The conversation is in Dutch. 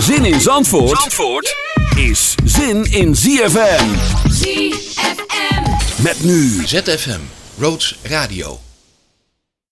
Zin in Zandvoort, Zandvoort is zin in ZFM. ZFM. Met nu ZFM, Roads Radio.